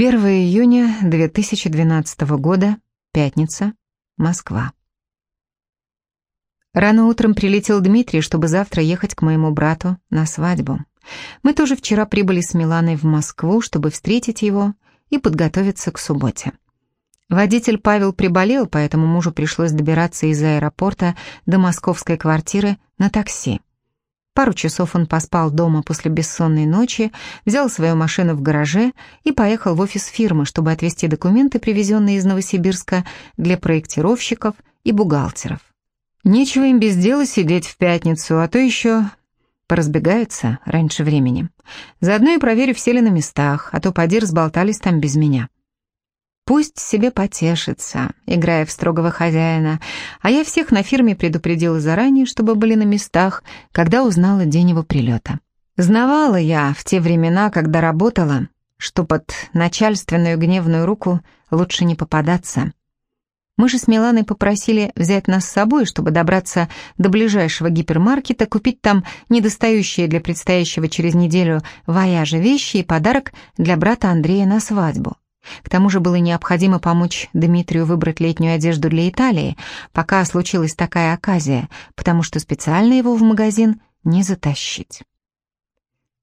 1 июня 2012 года, пятница, Москва. Рано утром прилетел Дмитрий, чтобы завтра ехать к моему брату на свадьбу. Мы тоже вчера прибыли с Миланой в Москву, чтобы встретить его и подготовиться к субботе. Водитель Павел приболел, поэтому мужу пришлось добираться из аэропорта до московской квартиры на такси. Пару часов он поспал дома после бессонной ночи, взял свою машину в гараже и поехал в офис фирмы, чтобы отвезти документы, привезенные из Новосибирска, для проектировщиков и бухгалтеров. Нечего им без дела сидеть в пятницу, а то еще поразбегаются раньше времени. Заодно и проверю, все ли на местах, а то поди разболтались там без меня. Пусть себе потешится, играя в строгого хозяина, а я всех на фирме предупредила заранее, чтобы были на местах, когда узнала день его прилета. Знавала я в те времена, когда работала, что под начальственную гневную руку лучше не попадаться. Мы же с Миланой попросили взять нас с собой, чтобы добраться до ближайшего гипермаркета, купить там недостающие для предстоящего через неделю вояжа вещи и подарок для брата Андрея на свадьбу. К тому же было необходимо помочь Дмитрию выбрать летнюю одежду для Италии, пока случилась такая оказия, потому что специально его в магазин не затащить.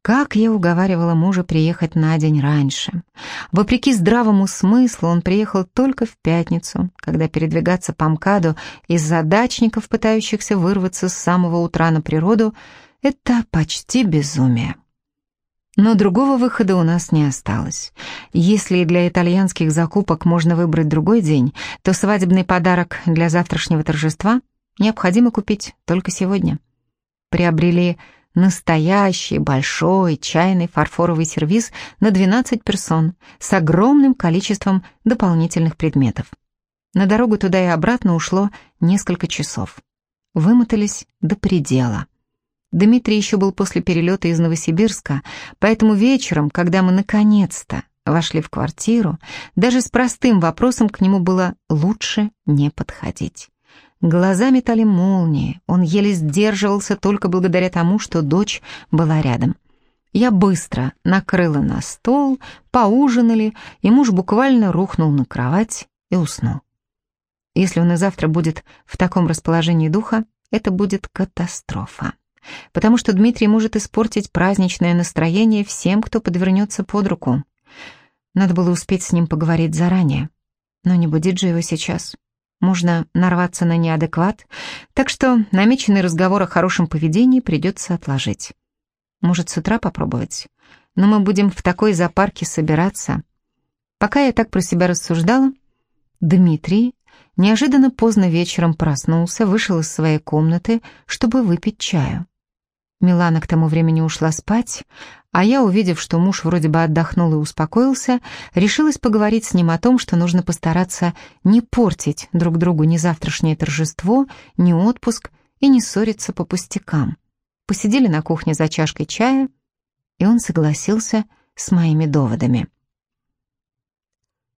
Как я уговаривала мужа приехать на день раньше. Вопреки здравому смыслу он приехал только в пятницу, когда передвигаться по МКАДу из-за дачников, пытающихся вырваться с самого утра на природу, это почти безумие. Но другого выхода у нас не осталось. Если для итальянских закупок можно выбрать другой день, то свадебный подарок для завтрашнего торжества необходимо купить только сегодня. Приобрели настоящий большой чайный фарфоровый сервиз на 12 персон с огромным количеством дополнительных предметов. На дорогу туда и обратно ушло несколько часов. Вымотались до предела. Дмитрий еще был после перелета из Новосибирска, поэтому вечером, когда мы наконец-то вошли в квартиру, даже с простым вопросом к нему было лучше не подходить. Глаза метали молнии, он еле сдерживался только благодаря тому, что дочь была рядом. Я быстро накрыла на стол, поужинали, и муж буквально рухнул на кровать и уснул. Если он и завтра будет в таком расположении духа, это будет катастрофа потому что Дмитрий может испортить праздничное настроение всем, кто подвернется под руку. Надо было успеть с ним поговорить заранее, но не будить же его сейчас. Можно нарваться на неадекват, так что намеченный разговор о хорошем поведении придется отложить. Может, с утра попробовать? Но мы будем в такой запарке собираться. Пока я так про себя рассуждала, Дмитрий неожиданно поздно вечером проснулся, вышел из своей комнаты, чтобы выпить чаю. Милана к тому времени ушла спать, а я, увидев, что муж вроде бы отдохнул и успокоился, решилась поговорить с ним о том, что нужно постараться не портить друг другу ни завтрашнее торжество, ни отпуск и не ссориться по пустякам. Посидели на кухне за чашкой чая, и он согласился с моими доводами.